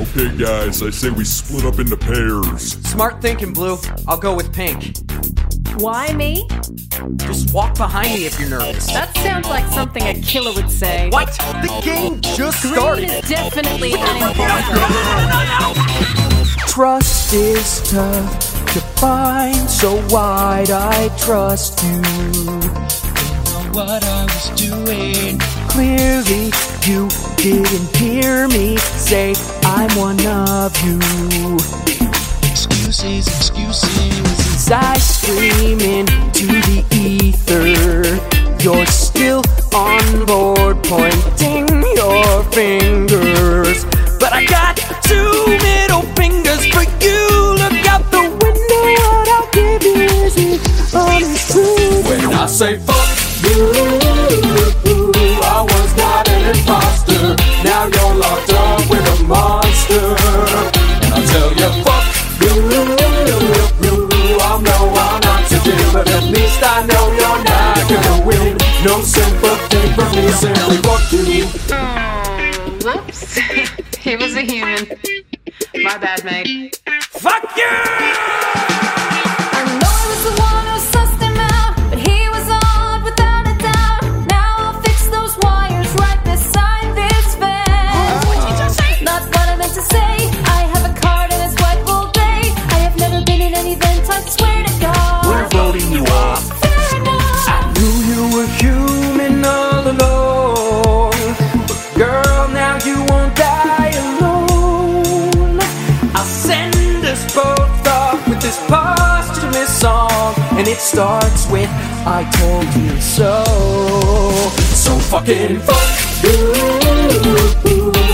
Okay, guys, I say we split up into pairs. Smart thinking, Blue. I'll go with pink. Why me? Just walk behind me if you're nervous. That sounds like something a killer would say. What? The game just Green started. is definitely an imposter. Trust is tough to find, so why'd I trust you? Don't know what I was doing. Clearly, you didn't hear me say I'm one of you. Excuses, excuses. As I scream into the ether, you're still on board, pointing your fingers. But I got two middle fingers for you. Look out the window, what I'll give you is honest truth. When I say fuck you, he was a human. My bad, mate. Fuck you! I know both off with this posthumous song. And it starts with I told you so. So fucking fuck you.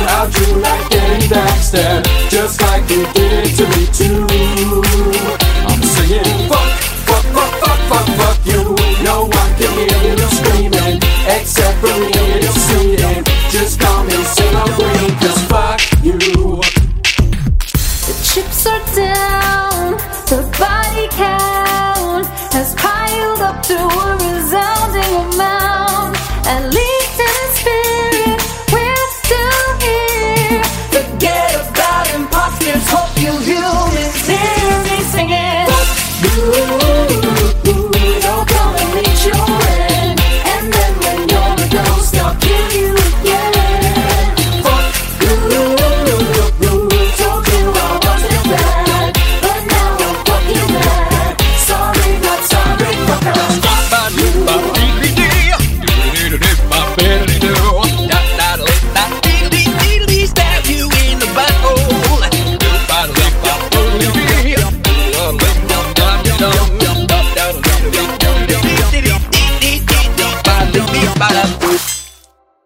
How'd you like The body count has piled up to a resounding